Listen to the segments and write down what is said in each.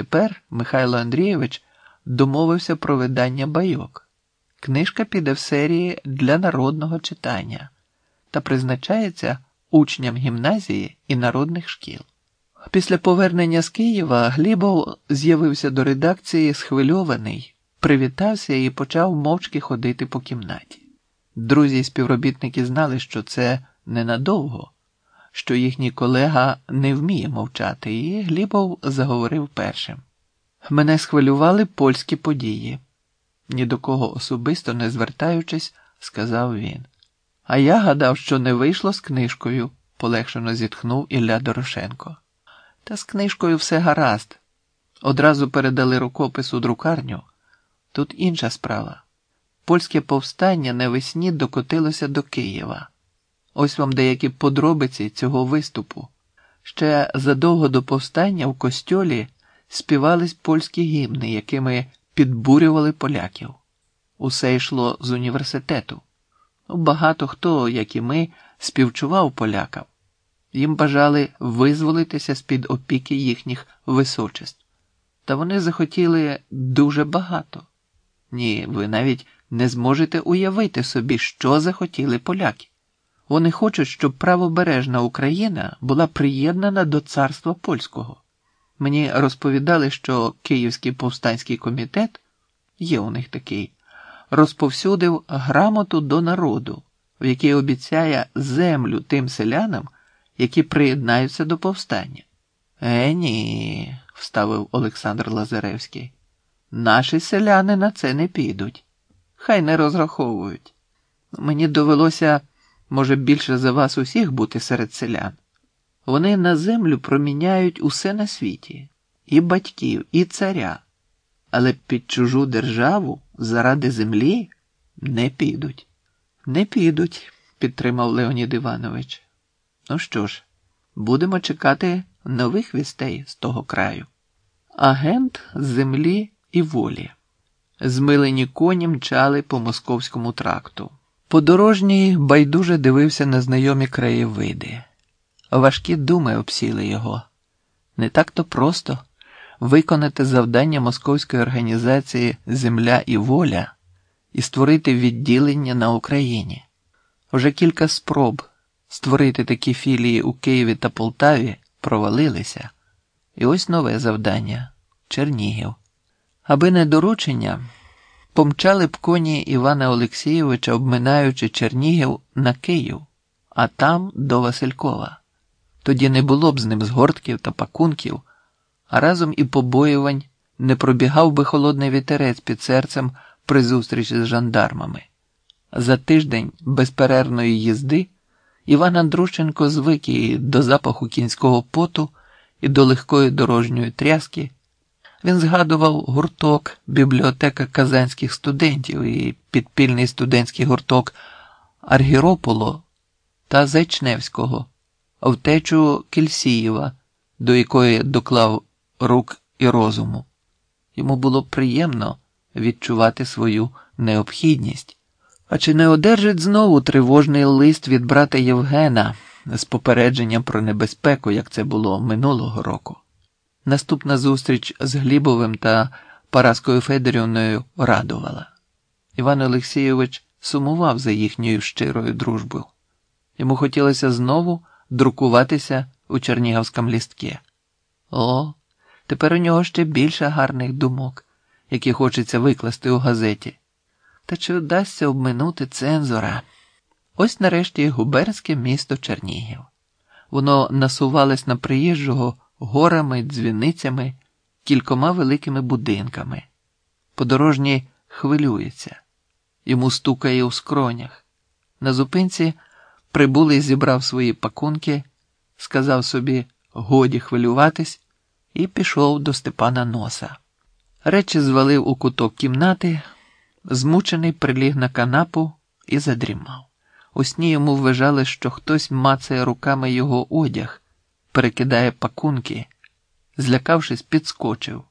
Тепер Михайло Андрійович домовився про видання байок. Книжка піде в серії для народного читання та призначається учням гімназії і народних шкіл. Після повернення з Києва Глібов з'явився до редакції схвильований, привітався і почав мовчки ходити по кімнаті. Друзі і співробітники знали, що це ненадовго, що їхній колега не вміє мовчати, і Глібов заговорив першим. Мене схвилювали польські події, ні до кого особисто не звертаючись, сказав він. А я гадав, що не вийшло з книжкою, полегшено зітхнув Ілля Дорошенко. Та з книжкою все гаразд. Одразу передали рукопис у друкарню. Тут інша справа. Польське повстання навесні докотилося до Києва. Ось вам деякі подробиці цього виступу. Ще задовго до повстання в костьолі співались польські гімни, якими підбурювали поляків. Усе йшло з університету. Багато хто, як і ми, співчував полякам. Їм бажали визволитися з-під опіки їхніх височеств. Та вони захотіли дуже багато. Ні, ви навіть не зможете уявити собі, що захотіли поляки. Вони хочуть, щоб правобережна Україна була приєднана до царства польського. Мені розповідали, що Київський повстанський комітет, є у них такий, розповсюдив грамоту до народу, в якій обіцяє землю тим селянам, які приєднаються до повстання. Е, ні, вставив Олександр Лазаревський. Наші селяни на це не підуть. Хай не розраховують. Мені довелося, може, більше за вас усіх бути серед селян. Вони на землю проміняють усе на світі, і батьків, і царя, але під чужу державу заради землі не підуть. Не підуть, підтримав Леонід Іванович. Ну що ж, будемо чекати нових вістей з того краю. Агент землі і волі. Змилені коні мчали по московському тракту. Подорожній байдуже дивився на знайомі краєвиди. Важкі думи обсіли його. Не так то просто виконати завдання московської організації Земля і воля і створити відділення на Україні. Вже кілька спроб створити такі філії у Києві та Полтаві провалилися. І ось нове завдання Чернігів. Аби не доручення, помчали б коні Івана Олексійовича, обминаючи Чернігів на Київ, а там до Василькова. Тоді не було б з ним згортків та пакунків, а разом і побоювань не пробігав би холодний вітерець під серцем при зустрічі з жандармами. За тиждень безперервної їзди Іван Андрущенко звик і до запаху кінського поту, і до легкої дорожньої тряски. Він згадував гурток бібліотека казанських студентів і підпільний студентський гурток Аргірополо та Зайчневського, втечу Кельсієва, до якої доклав рук і розуму. Йому було приємно відчувати свою необхідність. А чи не одержить знову тривожний лист від брата Євгена з попередженням про небезпеку, як це було минулого року? Наступна зустріч з Глібовим та Параскою Федорівною радувала. Іван Олексійович сумував за їхньою щирою дружбою. Йому хотілося знову друкуватися у Чернігівському лістке. О, тепер у нього ще більше гарних думок, які хочеться викласти у газеті. Та чи вдасться обминути цензора? Ось нарешті губернське місто Чернігів. Воно насувалось на приїжджого горами, дзвіницями, кількома великими будинками. Подорожній хвилюється, йому стукає у скронях. На зупинці прибулий зібрав свої пакунки, сказав собі годі хвилюватись, і пішов до Степана Носа. Речі звалив у куток кімнати, змучений приліг на канапу і задрімав. У сні йому вважали, що хтось мацає руками його одяг перекидає пакунки, злякавшись, підскочив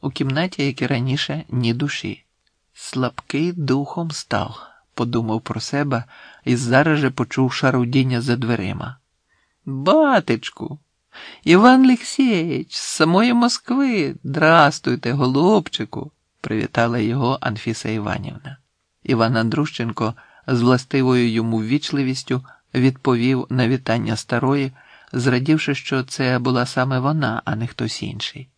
у кімнаті, як і раніше, ні душі. Слабкий духом став, подумав про себе і зараз же почув шарудіння за дверима. Батечку, Іван Ліксєєч, з самої Москви, здрастуйте, голубчику, привітала його Анфіса Іванівна. Іван Андрущенко з властивою йому ввічливістю відповів на вітання старої зрадівши, що це була саме вона, а не хтось інший.